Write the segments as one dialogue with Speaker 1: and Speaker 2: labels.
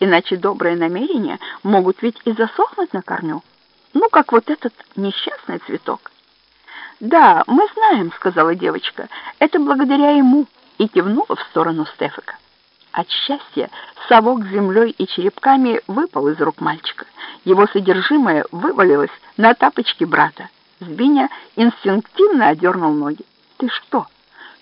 Speaker 1: иначе добрые намерения могут ведь и засохнуть на корню. Ну, как вот этот несчастный цветок. «Да, мы знаем», — сказала девочка, — «это благодаря ему», и кивнула в сторону Стефика. От счастья совок с землей и черепками выпал из рук мальчика. Его содержимое вывалилось на тапочки брата. Збиня инстинктивно одернул ноги. «Ты что?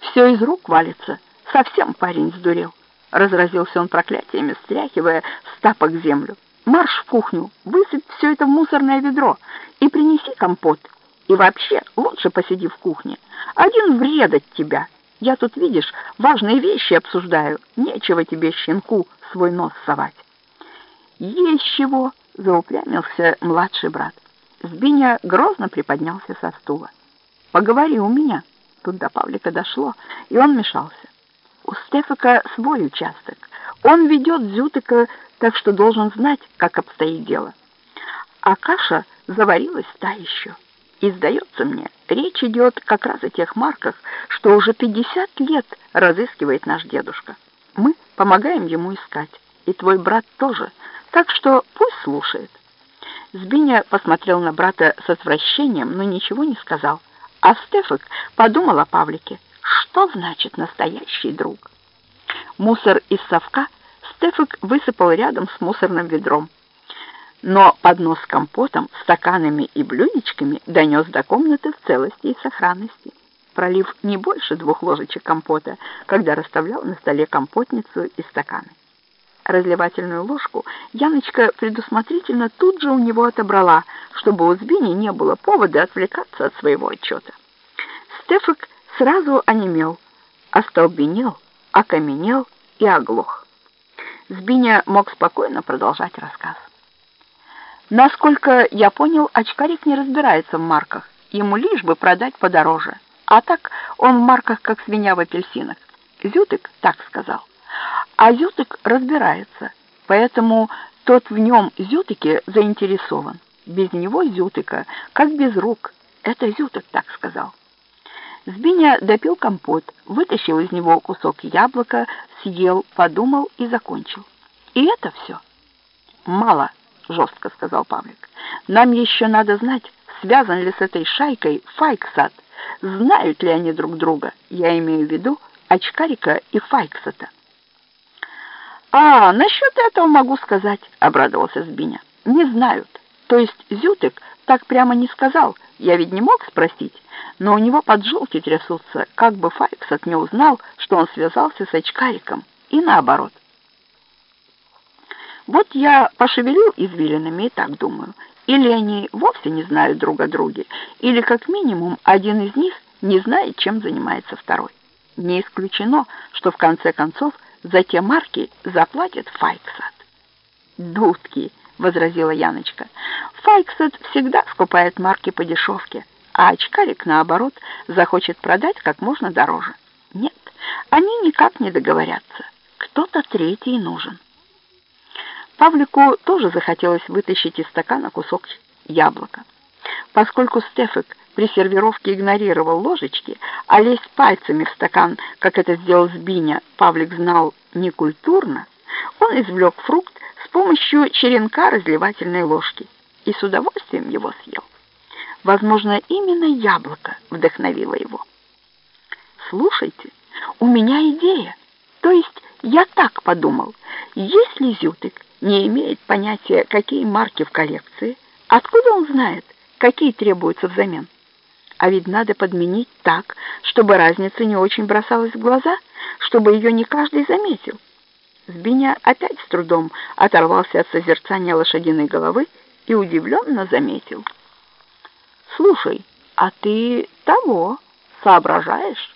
Speaker 1: Все из рук валится. Совсем парень сдурел». Разразился он проклятиями, стряхивая с тапок землю. «Марш в кухню, высыпь все это в мусорное ведро и принеси компот. И вообще лучше посиди в кухне. Один вред от тебя». Я тут, видишь, важные вещи обсуждаю. Нечего тебе, щенку, свой нос совать. Есть чего, заупрямился младший брат. Збиня грозно приподнялся со стула. Поговори у меня. Тут до Павлика дошло, и он мешался. У Стефика свой участок. Он ведет Зютыка, так что должен знать, как обстоит дело. А каша заварилась та еще. И, сдается мне, речь идет как раз о тех марках, что уже 50 лет разыскивает наш дедушка. Мы помогаем ему искать, и твой брат тоже, так что пусть слушает. Збиня посмотрел на брата с отвращением, но ничего не сказал. А Стефик подумал о Павлике. Что значит настоящий друг? Мусор из совка Стефик высыпал рядом с мусорным ведром но поднос с компотом, стаканами и блюдечками донес до комнаты в целости и сохранности, пролив не больше двух ложечек компота, когда расставлял на столе компотницу и стаканы. Разливательную ложку Яночка предусмотрительно тут же у него отобрала, чтобы у Збини не было повода отвлекаться от своего отчета. Стефик сразу онемел, остолбенел, окаменел и оглох. Збиня мог спокойно продолжать рассказ. Насколько я понял, очкарик не разбирается в марках. Ему лишь бы продать подороже. А так он в марках, как свинья в апельсинах. Зютык так сказал. А Зютык разбирается, поэтому тот в нем Зютыке заинтересован. Без него Зютыка, как без рук. Это Зютык так сказал. Збиня допил компот, вытащил из него кусок яблока, съел, подумал и закончил. И это все. Мало. — жестко сказал Павлик. «Нам еще надо знать, связан ли с этой шайкой Файксат, знают ли они друг друга, я имею в виду Очкарика и Файксата». «А, насчет этого могу сказать», — обрадовался Збиня. «Не знают. То есть Зютык так прямо не сказал, я ведь не мог спросить, но у него поджилки трясутся, как бы Файксат не узнал, что он связался с Очкариком, и наоборот». Вот я пошевелил извилинами и так думаю. Или они вовсе не знают друг о друге, или как минимум один из них не знает, чем занимается второй. Не исключено, что в конце концов за те марки заплатит Файксат. «Дудки», — возразила Яночка. «Файксат всегда скупает марки по дешевке, а очкарик, наоборот, захочет продать как можно дороже. Нет, они никак не договорятся. Кто-то третий нужен». Павлику тоже захотелось вытащить из стакана кусок яблока. Поскольку Стефик при сервировке игнорировал ложечки, а лезть пальцами в стакан, как это сделал Збиня, Павлик знал некультурно, он извлек фрукт помощью черенка разливательной ложки и с удовольствием его съел. Возможно, именно яблоко вдохновило его. «Слушайте, у меня идея. То есть я так подумал. Если Зютык не имеет понятия, какие марки в коллекции, откуда он знает, какие требуются взамен? А ведь надо подменить так, чтобы разница не очень бросалась в глаза, чтобы ее не каждый заметил. Збиня опять с трудом оторвался от созерцания лошадиной головы и удивленно заметил. «Слушай, а ты того соображаешь?»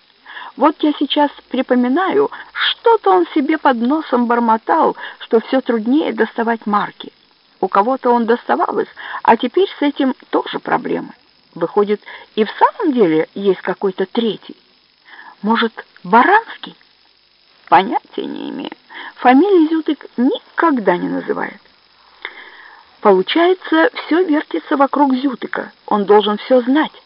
Speaker 1: Вот я сейчас припоминаю, что-то он себе под носом бормотал, что все труднее доставать марки. У кого-то он доставалось, а теперь с этим тоже проблемы. Выходит, и в самом деле есть какой-то третий. Может, Баранский? Понятия не имею. Фамилии Зютык никогда не называет. Получается, все вертится вокруг Зютыка. Он должен все знать,